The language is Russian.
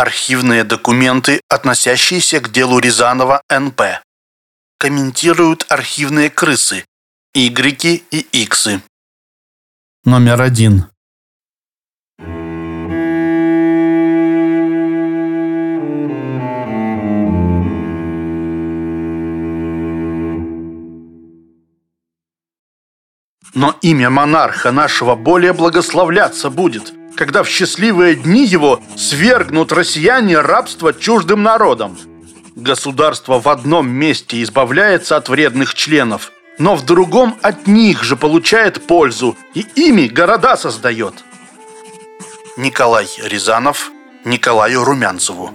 Архивные документы, относящиеся к делу Рязанова НП. Комментируют архивные крысы, игреки и иксы. Номер один. Но имя монарха нашего более благословляться будет, когда в счастливые дни его свергнут россияне рабство чуждым народом. Государство в одном месте избавляется от вредных членов, но в другом от них же получает пользу и ими города создает. Николай Рязанов Николаю Румянцеву